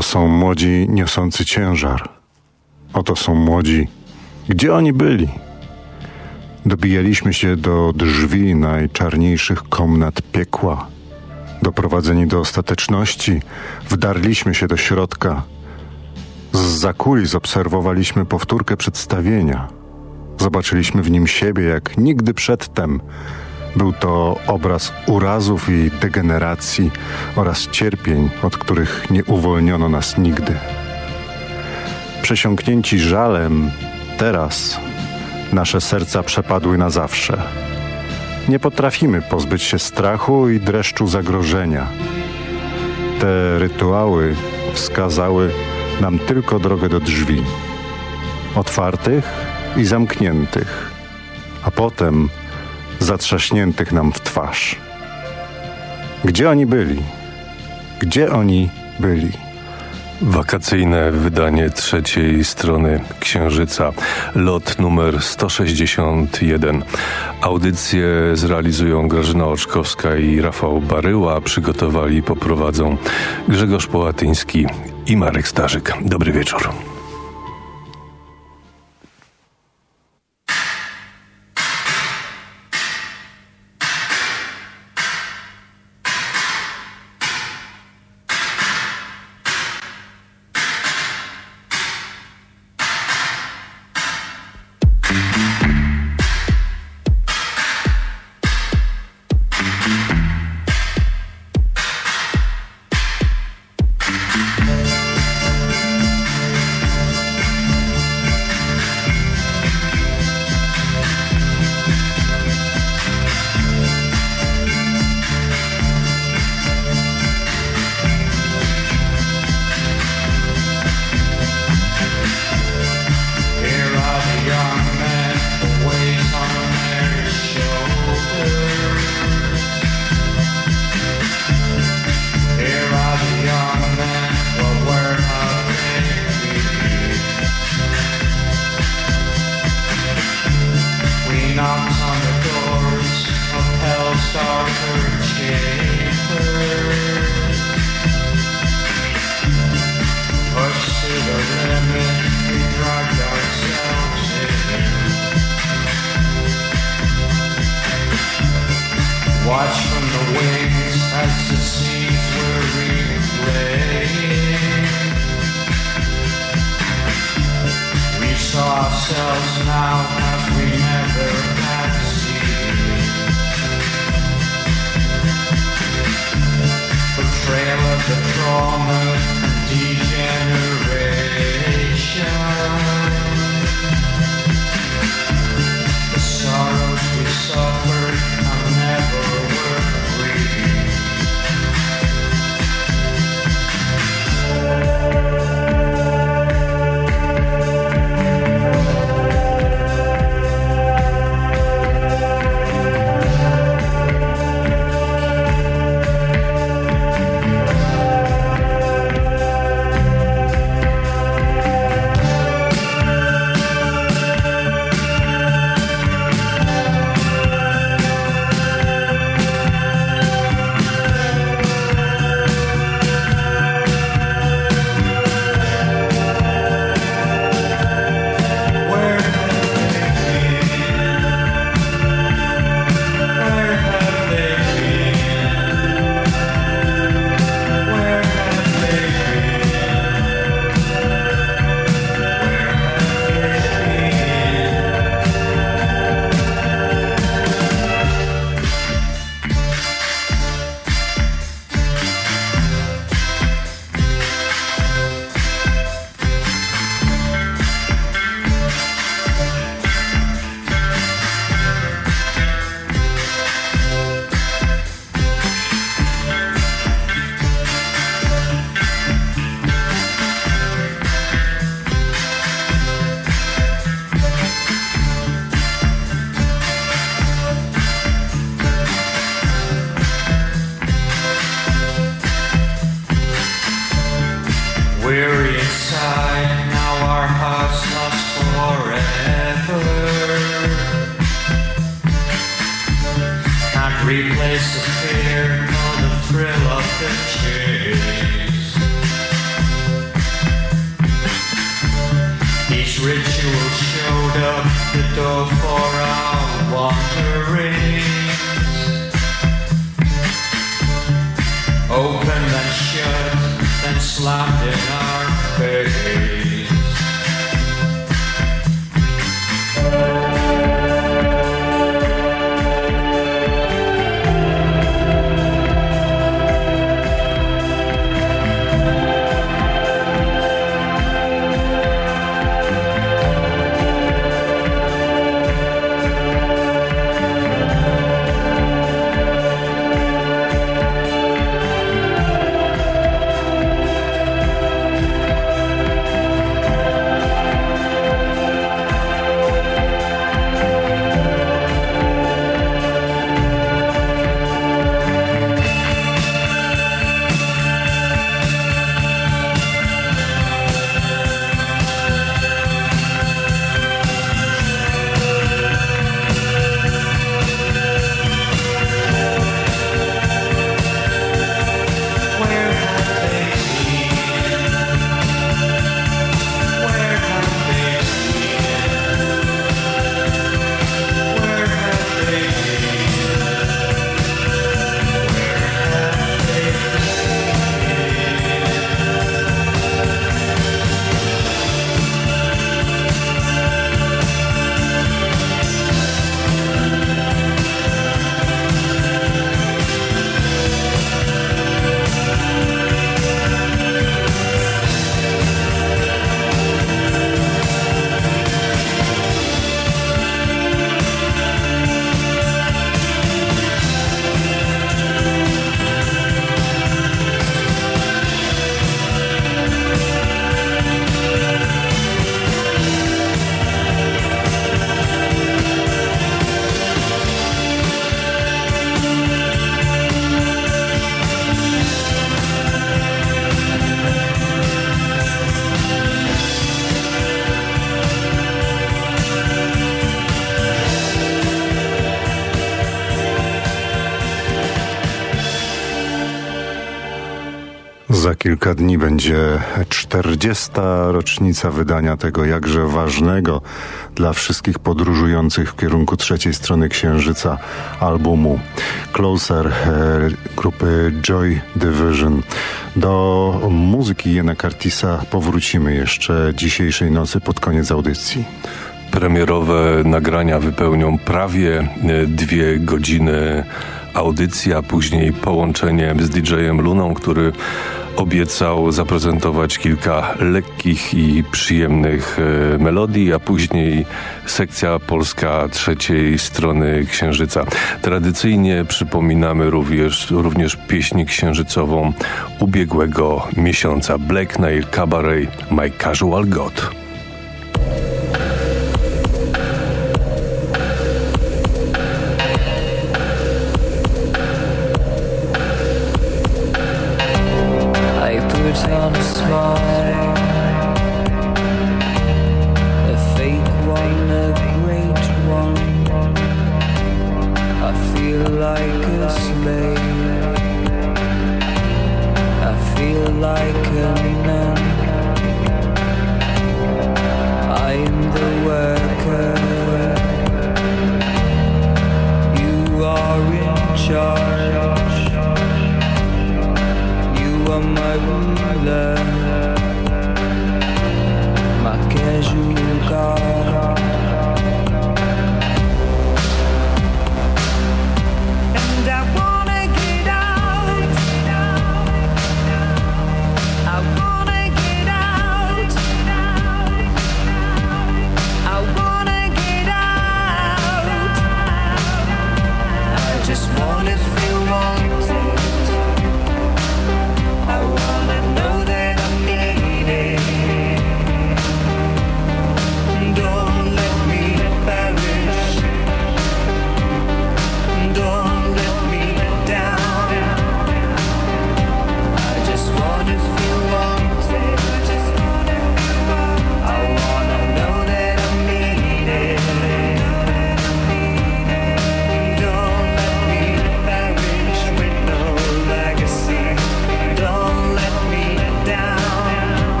Oto są młodzi niosący ciężar. Oto są młodzi. Gdzie oni byli? Dobijaliśmy się do drzwi najczarniejszych komnat piekła. Doprowadzeni do ostateczności, wdarliśmy się do środka. Z zakulis obserwowaliśmy powtórkę przedstawienia. Zobaczyliśmy w nim siebie jak nigdy przedtem. Był to obraz urazów i degeneracji oraz cierpień, od których nie uwolniono nas nigdy. Przesiąknięci żalem, teraz nasze serca przepadły na zawsze. Nie potrafimy pozbyć się strachu i dreszczu zagrożenia. Te rytuały wskazały nam tylko drogę do drzwi, otwartych i zamkniętych, a potem zatrzaśniętych nam w twarz. Gdzie oni byli? Gdzie oni byli? Wakacyjne wydanie trzeciej strony Księżyca, lot numer 161. Audycję zrealizują Grażyna Oczkowska i Rafał Baryła, przygotowali i poprowadzą Grzegorz Połatyński i Marek Starzyk. Dobry wieczór. on Replace the fear for the thrill of the chase. Each ritual showed up the door for our wanderings. Open and shut, then slapped it up. Kilka dni będzie 40. rocznica wydania tego jakże ważnego dla wszystkich podróżujących w kierunku trzeciej strony Księżyca albumu Closer e, grupy Joy Division. Do muzyki Jena Curtisa powrócimy jeszcze dzisiejszej nocy pod koniec audycji. Premierowe nagrania wypełnią prawie e, dwie godziny audycji, a później połączenie z DJ-em Luną, który obiecał zaprezentować kilka lekkich i przyjemnych e, melodii, a później sekcja polska trzeciej strony Księżyca. Tradycyjnie przypominamy również, również pieśń księżycową ubiegłego miesiąca Black Nail Cabaret My Casual God.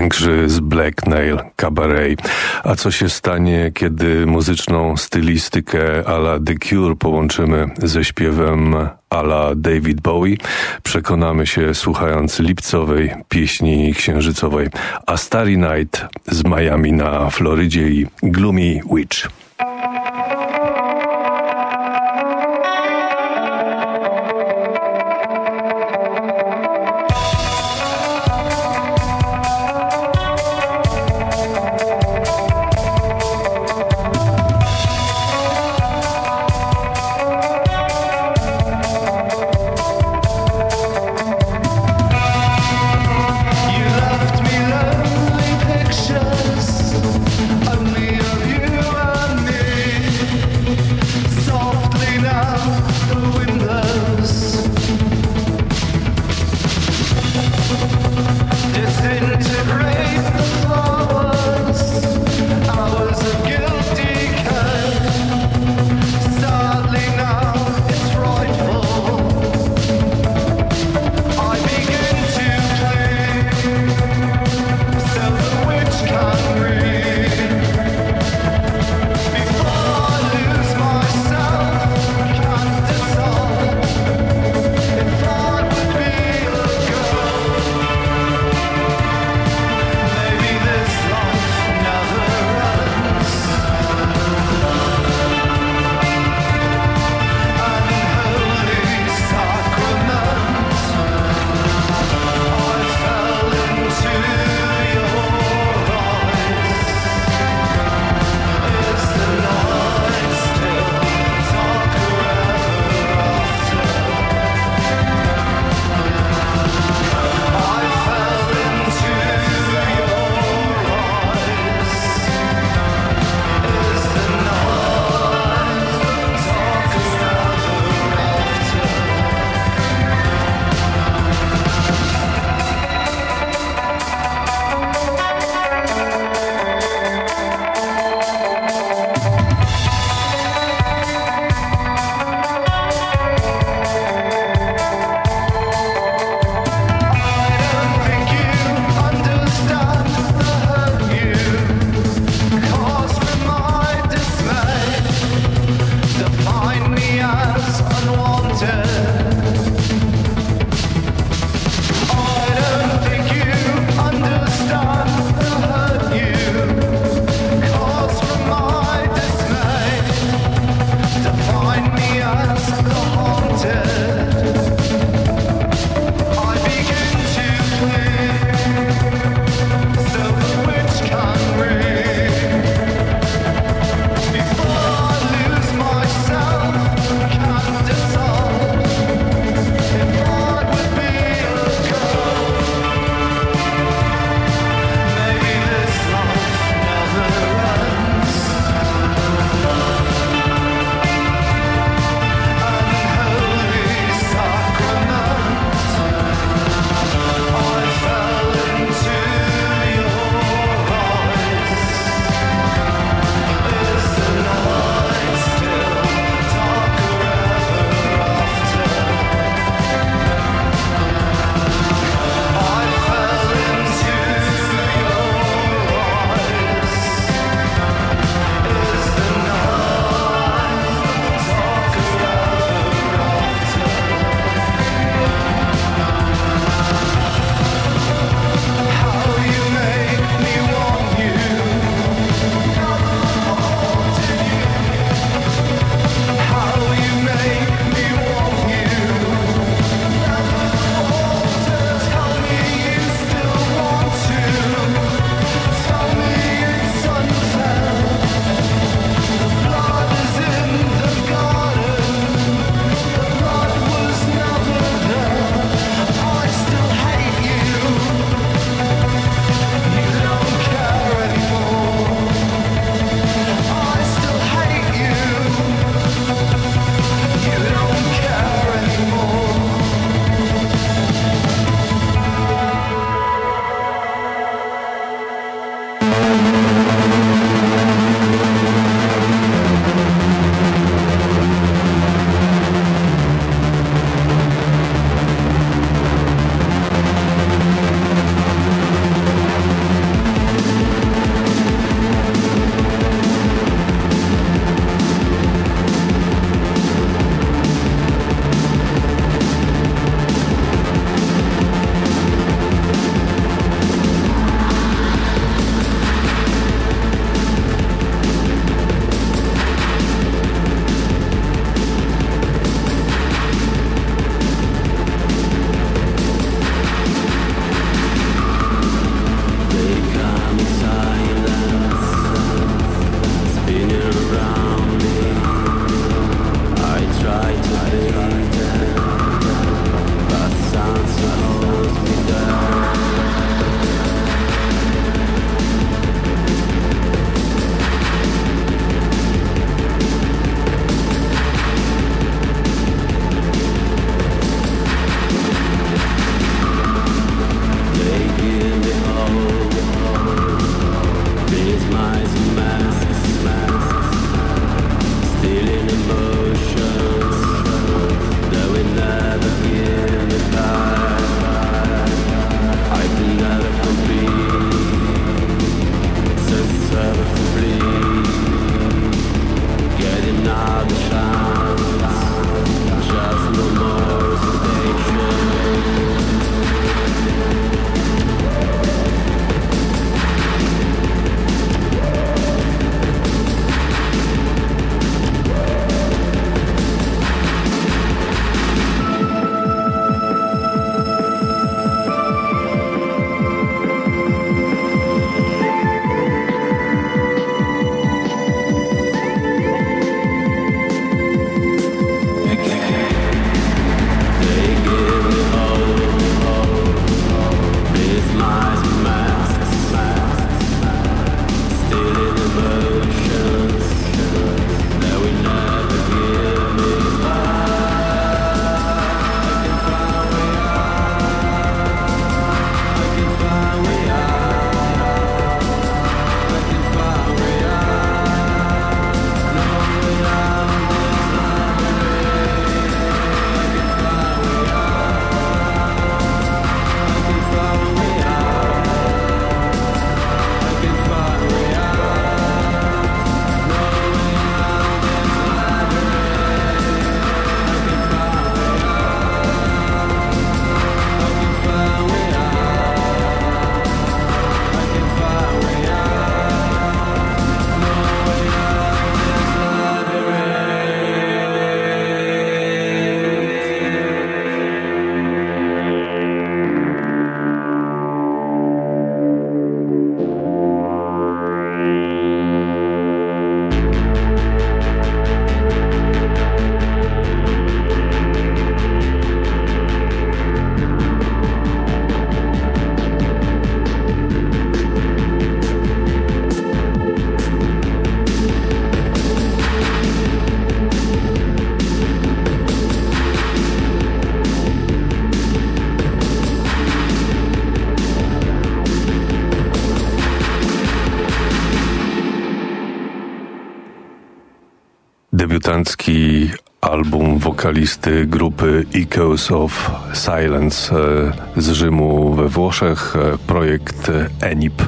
Węgrzy z Black Nail Cabaret. A co się stanie, kiedy muzyczną stylistykę a la The Cure połączymy ze śpiewem a la David Bowie? Przekonamy się słuchając lipcowej pieśni księżycowej A Starry Night z Miami na Florydzie i Gloomy Witch. Wokalisty grupy Echoes of Silence e, z Rzymu we Włoszech, e, projekt ENIP.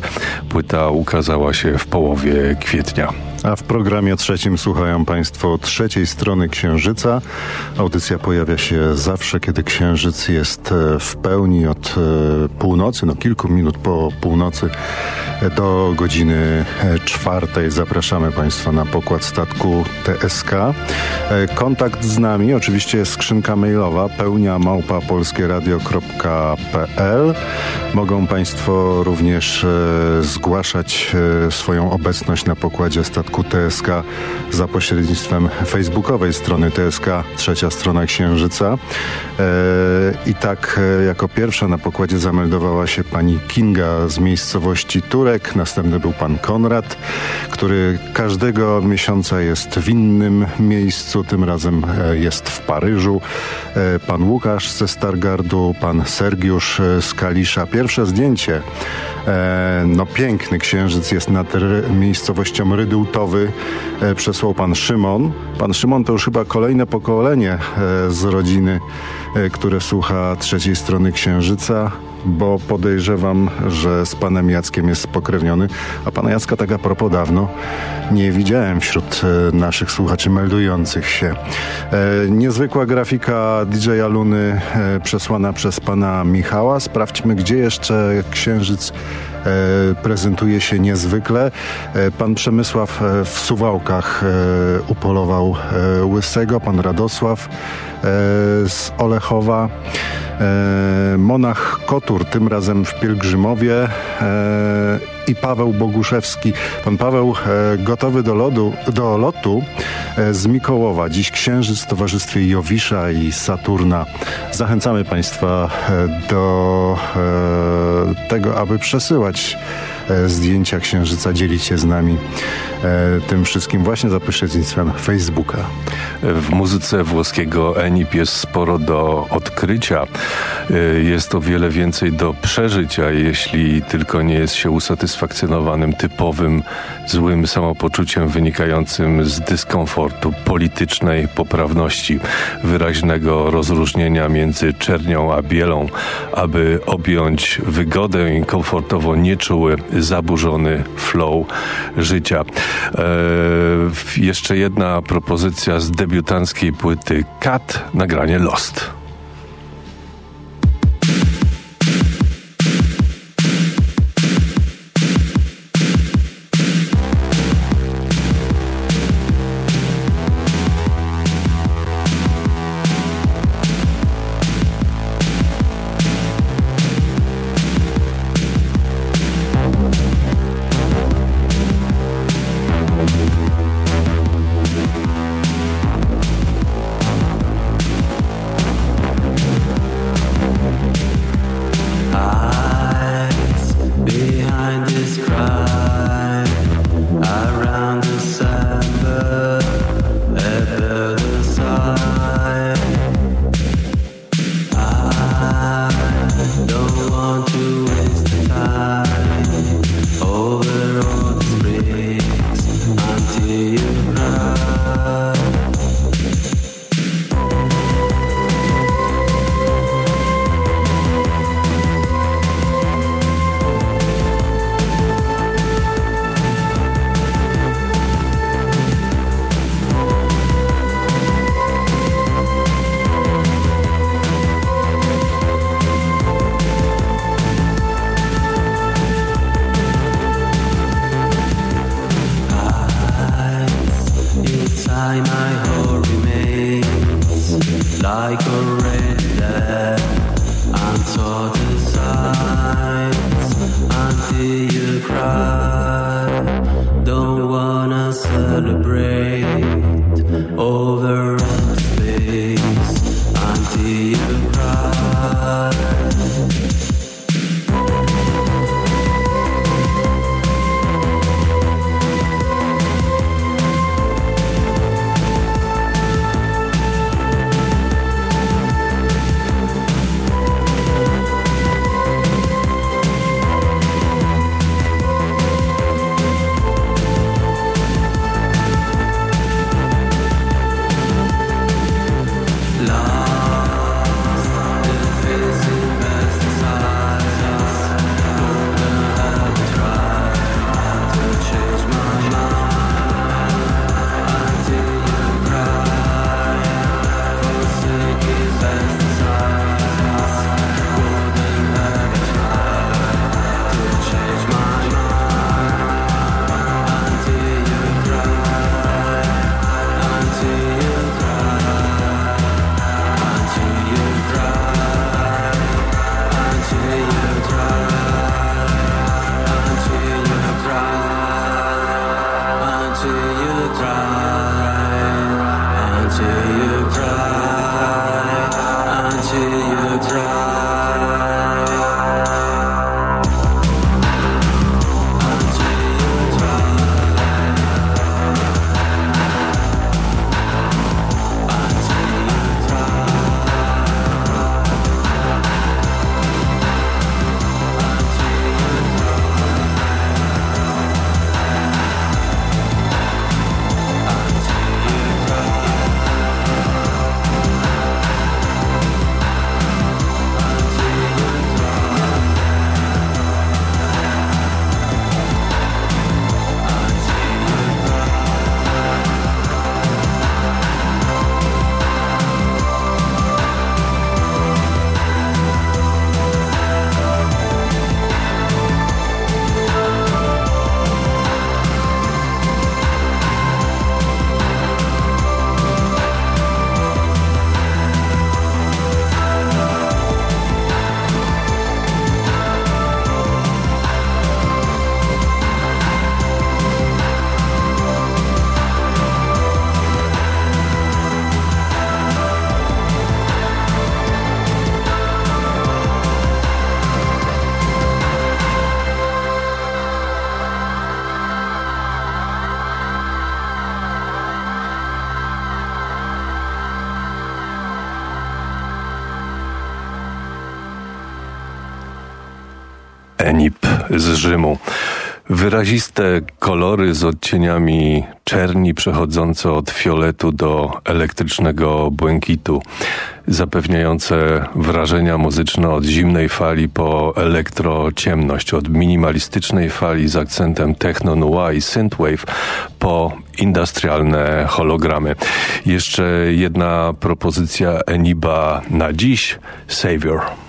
Płyta ukazała się w połowie kwietnia. A w programie trzecim słuchają Państwo trzeciej strony Księżyca. Audycja pojawia się zawsze, kiedy Księżyc jest e, w pełni od e, północy, no kilku minut po północy e, do godziny czwartej. Zapraszamy Państwa na pokład statku TSK. Kontakt z nami, oczywiście skrzynka mailowa pełnia małpa polskieradio.pl. Mogą Państwo również zgłaszać swoją obecność na pokładzie statku TSK za pośrednictwem facebookowej strony TSK, trzecia strona Księżyca. E, I tak e, jako pierwsza na pokładzie zameldowała się pani Kinga z miejscowości Turek. Następny był pan Konrad, który każdego miesiąca jest w innym miejscu. Tym razem e, jest w Paryżu. Pan Łukasz ze Stargardu, pan Sergiusz z Kalisza. Pierwsze zdjęcie. No piękny księżyc jest nad miejscowością Rydułtowy. E, Przesłał pan Szymon. Pan Szymon to już chyba kolejne pokolenie e, z rodziny, e, które słucha trzeciej strony księżyca bo podejrzewam, że z panem Jackiem jest spokrewniony, a pana Jacka tak a propos dawno nie widziałem wśród naszych słuchaczy meldujących się. Niezwykła grafika DJ-a Luny przesłana przez pana Michała. Sprawdźmy, gdzie jeszcze księżyc prezentuje się niezwykle. E, Pan Przemysław e, w Suwałkach e, upolował e, Łysego, pan Radosław e, z Olechowa. E, Monach Kotur, tym razem w Pielgrzymowie e, i Paweł Boguszewski. Pan Paweł e, gotowy do, lodu, do lotu e, z Mikołowa. Dziś księżyc w towarzystwie Jowisza i Saturna. Zachęcamy Państwa e, do tego, aby przesyłać zdjęcia księżyca, dzielić się z nami e, tym wszystkim właśnie za pośrednictwem Facebooka. W muzyce włoskiego Enip jest sporo do odkrycia. Y, Jest o wiele więcej do przeżycia, jeśli tylko nie jest się usatysfakcjonowanym typowym złym samopoczuciem wynikającym z dyskomfortu, politycznej poprawności, wyraźnego rozróżnienia między czernią a bielą, aby objąć wygodę i komfortowo nieczuły, zaburzony flow życia. E, jeszcze jedna propozycja z debiutanckiej płyty Kat, nagranie Lost. Z Rzymu. Wyraziste kolory z odcieniami czerni przechodzące od fioletu do elektrycznego błękitu, zapewniające wrażenia muzyczne od zimnej fali po elektrociemność, od minimalistycznej fali z akcentem techno noir i synthwave po industrialne hologramy. Jeszcze jedna propozycja Eniba na dziś, Savior.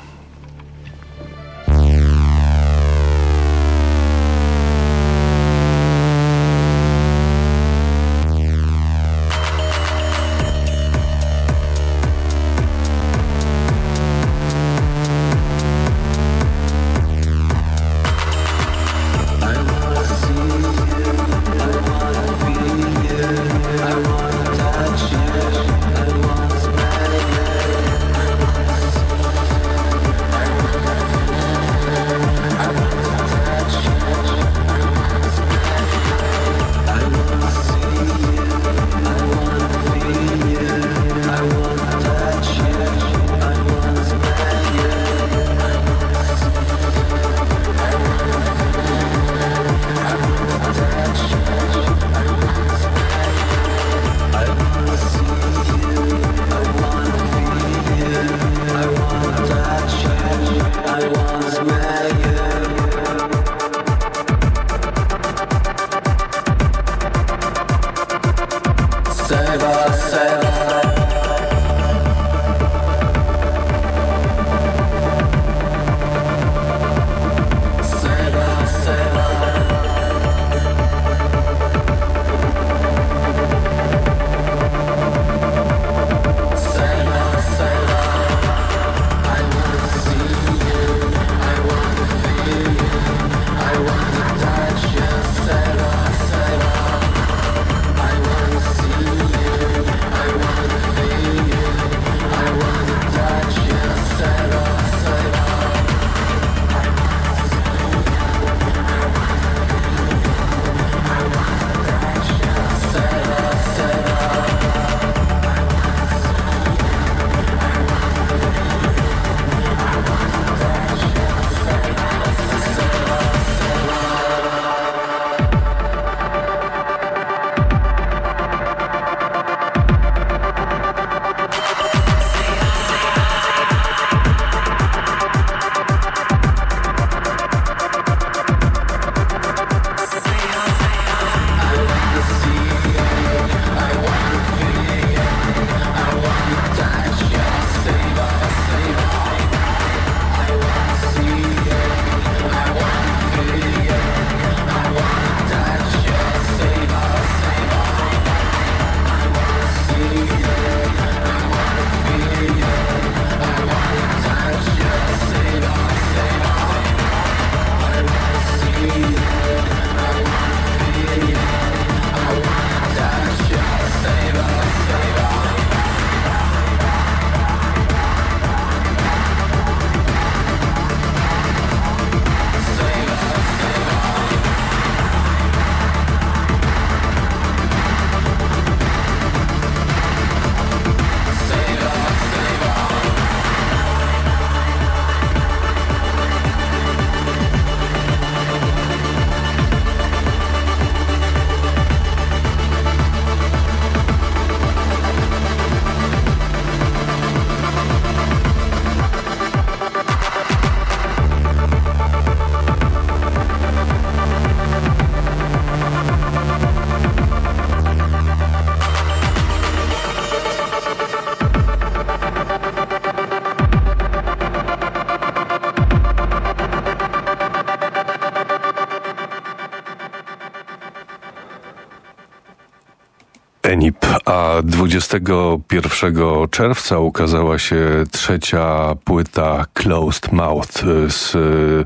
Enip, a 21 czerwca ukazała się trzecia płyta Closed Mouth y, z y,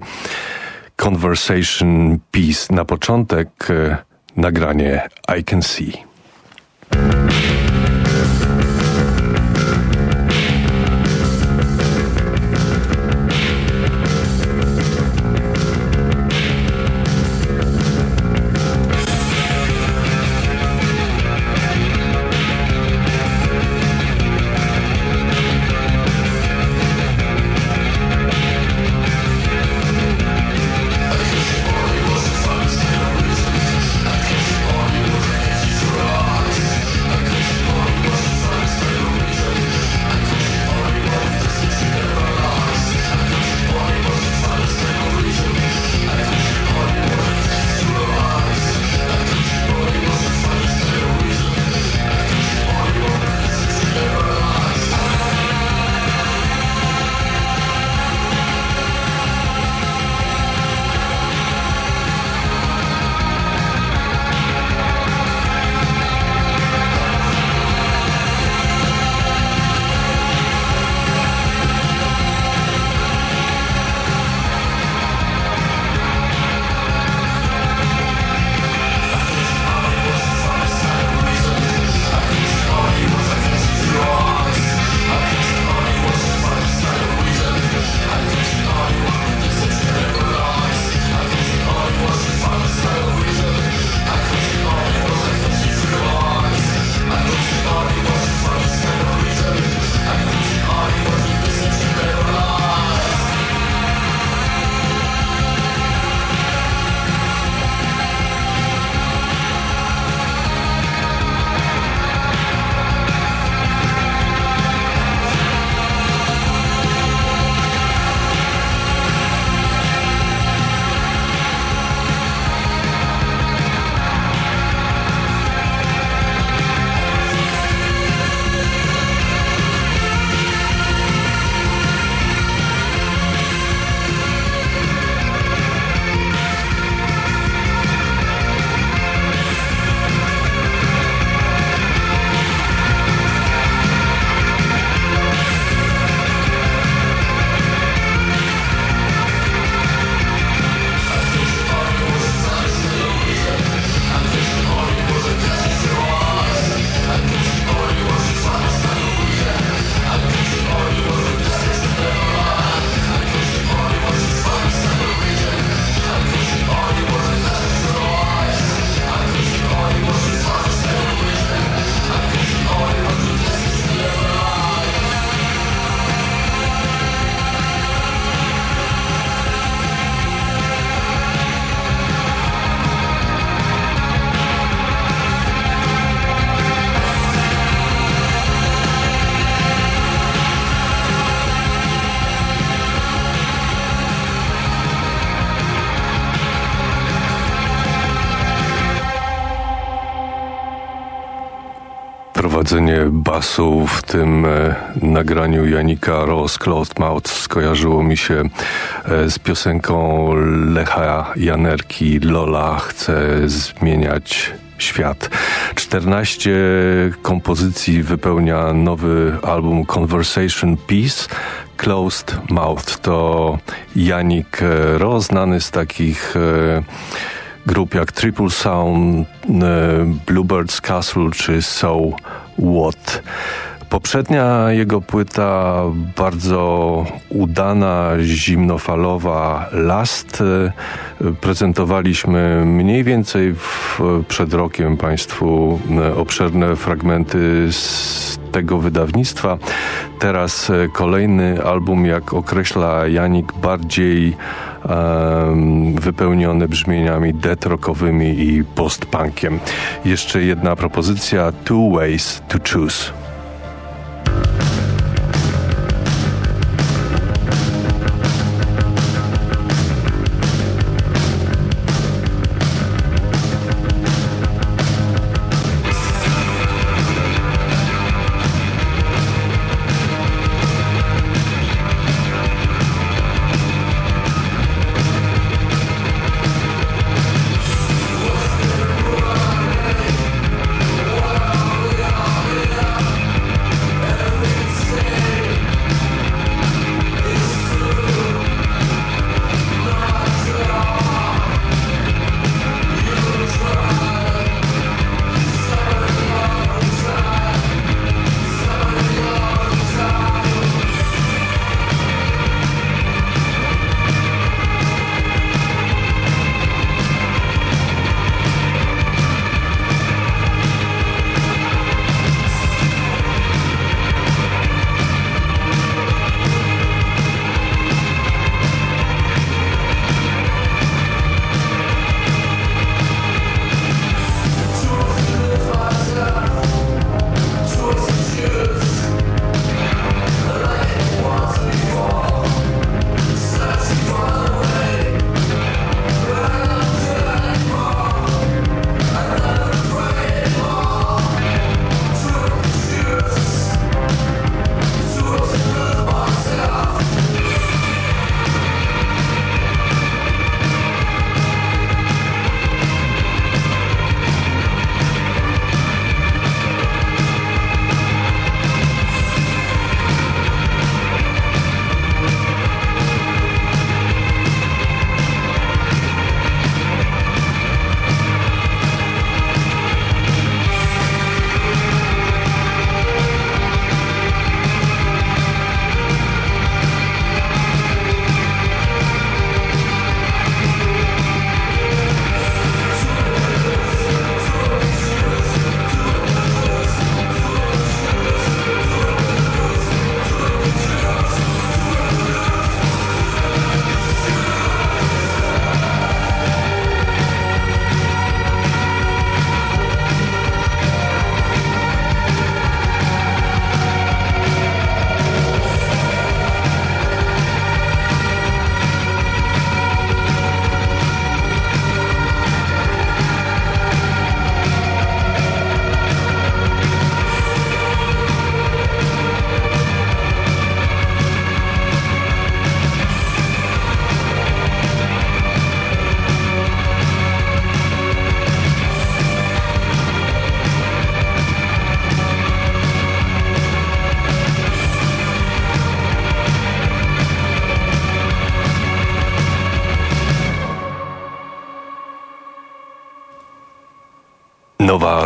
Conversation Piece. Na początek y, nagranie I Can See. Prowadzenie basu w tym e, nagraniu Janika Rose Closed Mouth skojarzyło mi się e, z piosenką Lecha Janerki Lola chce zmieniać świat. 14 kompozycji wypełnia nowy album Conversation Piece. Closed Mouth to Janik Ro, znany z takich e, grup jak Triple Sound, Bluebirds Castle czy So What. Poprzednia jego płyta, bardzo udana, zimnofalowa Last, e, prezentowaliśmy mniej więcej w, przed rokiem Państwu e, obszerne fragmenty z tego wydawnictwa. Teraz e, kolejny album, jak określa Janik, bardziej em, wypełniony brzmieniami death rockowymi i postpunkiem. Jeszcze jedna propozycja, Two Ways to Choose.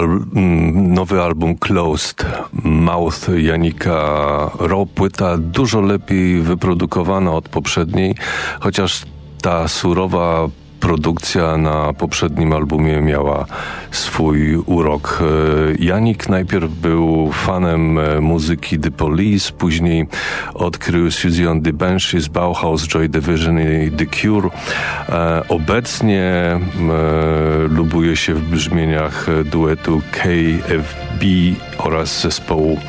Al- mm, nowy album Closed Mouth Janika. Ro, płyta dużo lepiej wyprodukowana od poprzedniej, chociaż ta surowa produkcja na poprzednim albumie miała swój urok. E, Janik najpierw był fanem e, muzyki The Police, później odkrył Suzy on the Banshees, Bauhaus, Joy Division i The Cure. E, Obecnie lubuje się w brzmieniach duetu KFB oraz zespołu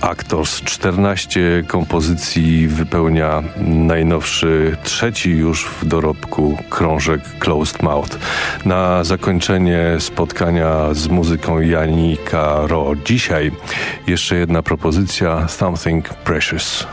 Actors. 14 kompozycji wypełnia najnowszy, trzeci już w dorobku krążek Closed Mouth. Na zakończenie spotkania z muzyką Janika Ro. Dzisiaj jeszcze jedna propozycja Something Precious.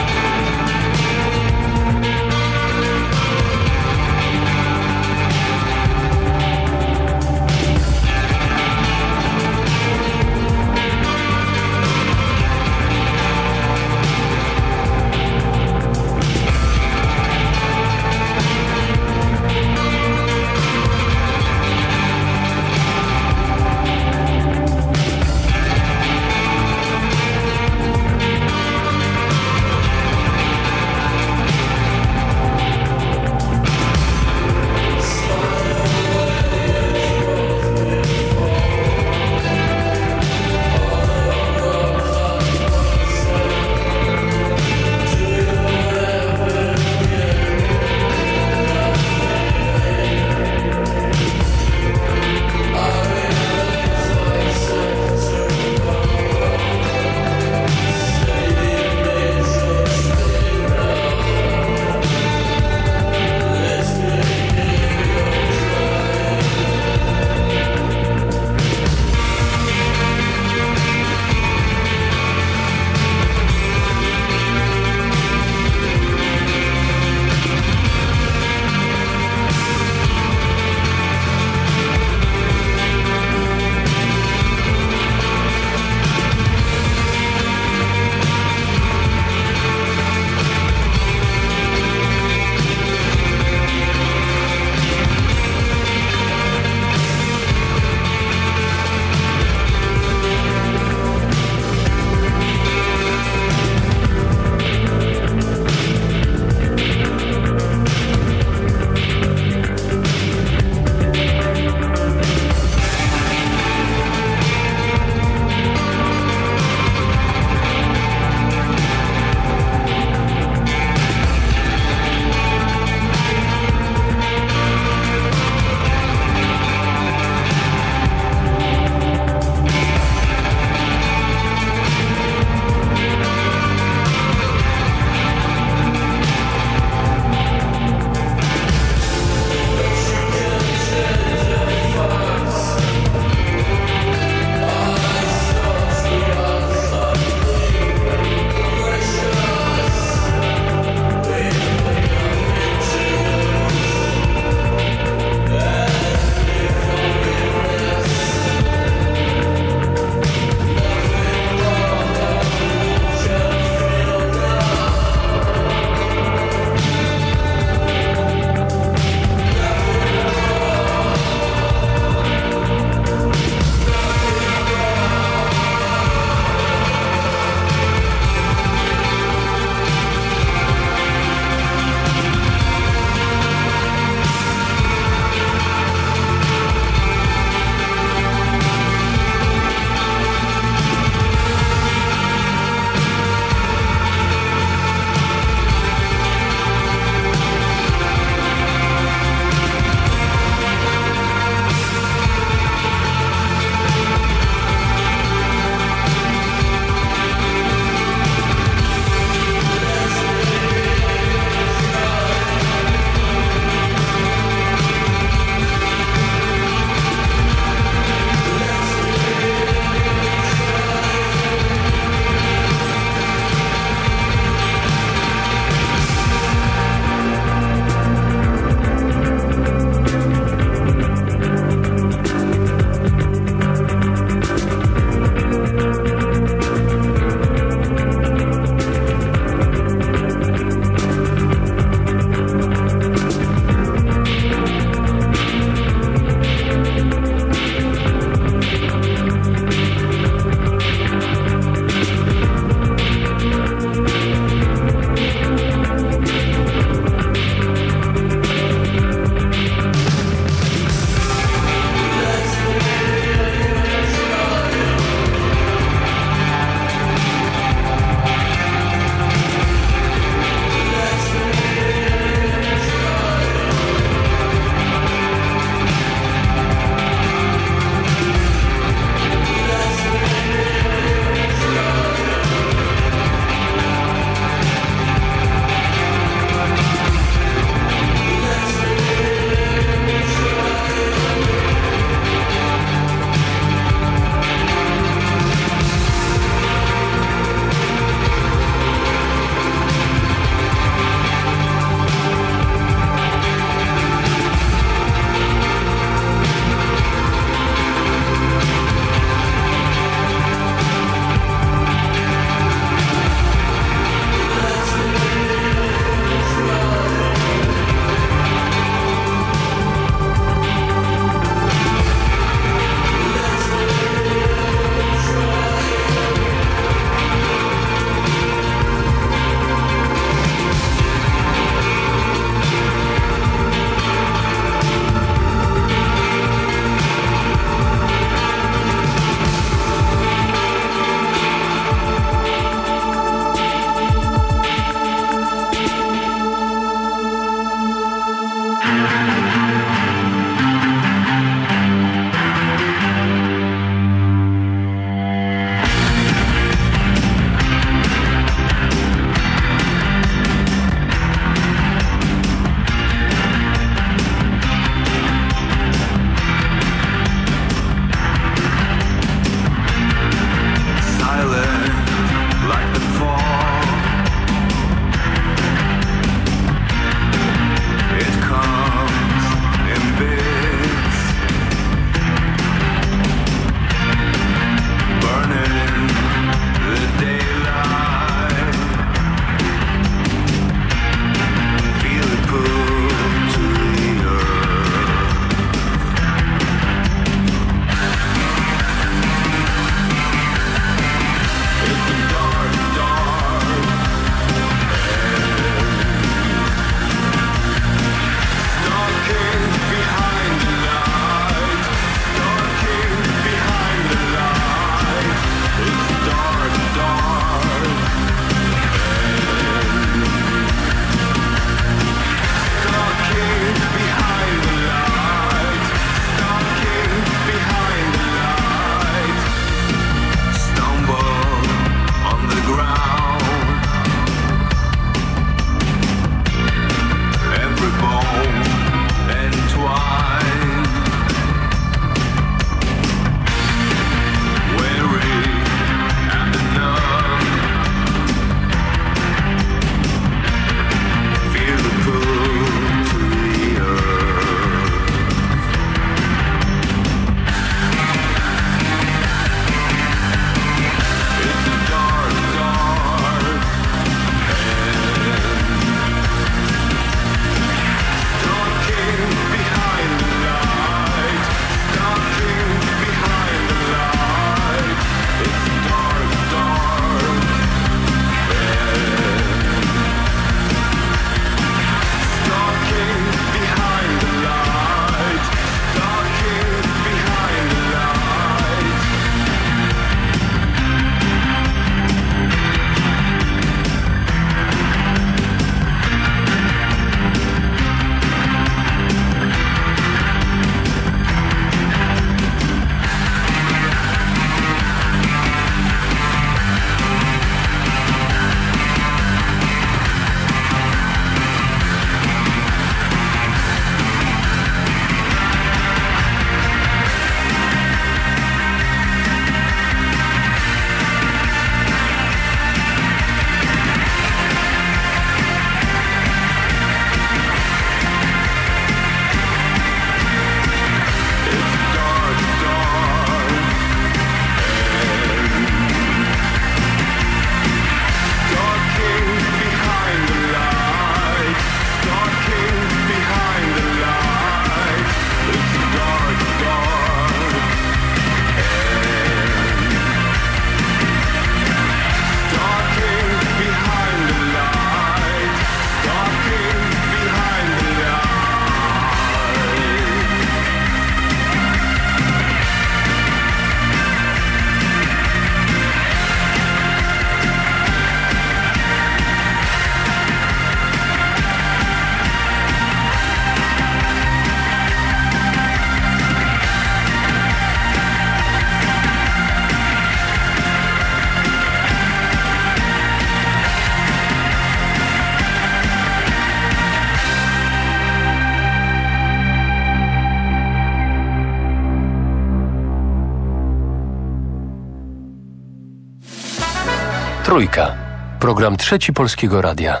Trójka. Program Trzeci Polskiego Radia.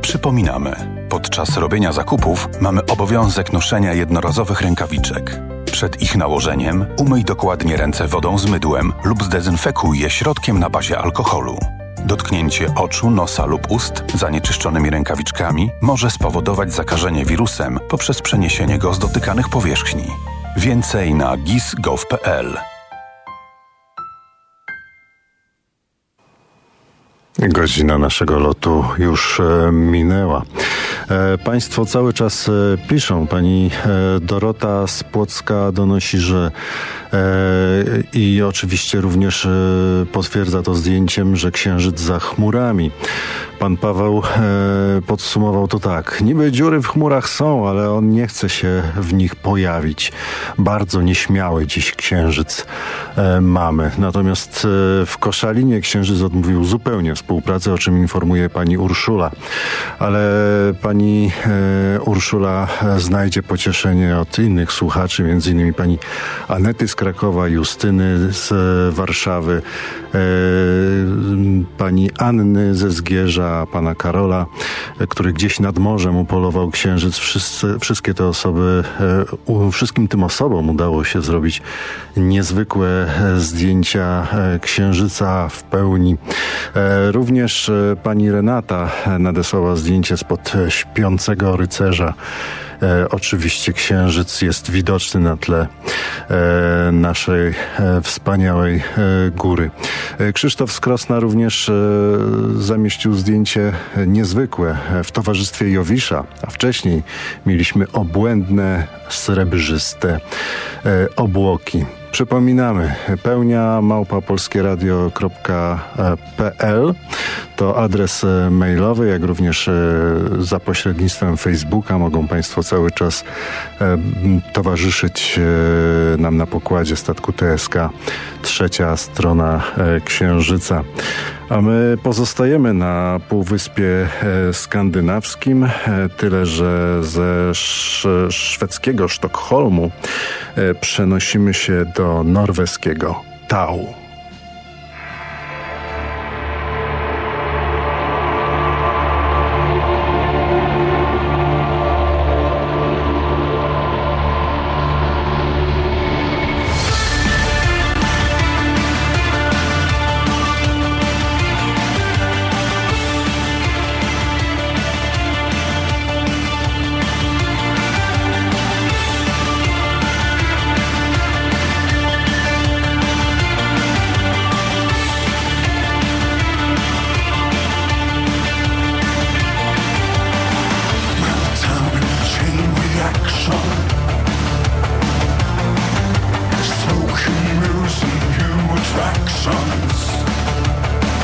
Przypominamy, podczas robienia zakupów mamy obowiązek noszenia jednorazowych rękawiczek. Przed ich nałożeniem umyj dokładnie ręce wodą z mydłem lub zdezynfekuj je środkiem na bazie alkoholu. Dotknięcie oczu, nosa lub ust zanieczyszczonymi rękawiczkami może spowodować zakażenie wirusem poprzez przeniesienie go z dotykanych powierzchni. Więcej na gis.gov.pl Godzina naszego lotu już e, minęła. E, Państwo cały czas e, piszą. Pani Dorota z Płocka donosi, że i oczywiście również e, potwierdza to zdjęciem, że księżyc za chmurami. Pan Paweł e, podsumował to tak. Niby dziury w chmurach są, ale on nie chce się w nich pojawić. Bardzo nieśmiały dziś księżyc e, mamy. Natomiast e, w Koszalinie księżyc odmówił zupełnie współpracy, o czym informuje pani Urszula. Ale pani e, Urszula e, znajdzie pocieszenie od innych słuchaczy, między innymi pani Anety z Krakowa, Justyny z Warszawy, e, pani Anny ze Zgierza, pana Karola, e, który gdzieś nad morzem upolował księżyc. Wszyscy, wszystkie te osoby, e, wszystkim tym osobom udało się zrobić niezwykłe zdjęcia księżyca w pełni. Również pani Renata nadesłała zdjęcie spod śpiącego rycerza. E, oczywiście księżyc jest widoczny na tle e, naszej e, wspaniałej e, góry. E, Krzysztof Skrosna również e, zamieścił zdjęcie niezwykłe w towarzystwie Jowisza, a wcześniej mieliśmy obłędne, srebrzyste obłoki. Przypominamy, pełnia małpapolskieradio.pl to adres e, mailowy, jak również e, za pośrednictwem Facebooka mogą Państwo cały czas e, towarzyszyć nam na pokładzie statku TSK, trzecia strona Księżyca. A my pozostajemy na Półwyspie Skandynawskim, tyle że ze sz- szwedzkiego Sztokholmu przenosimy się do norweskiego Tau.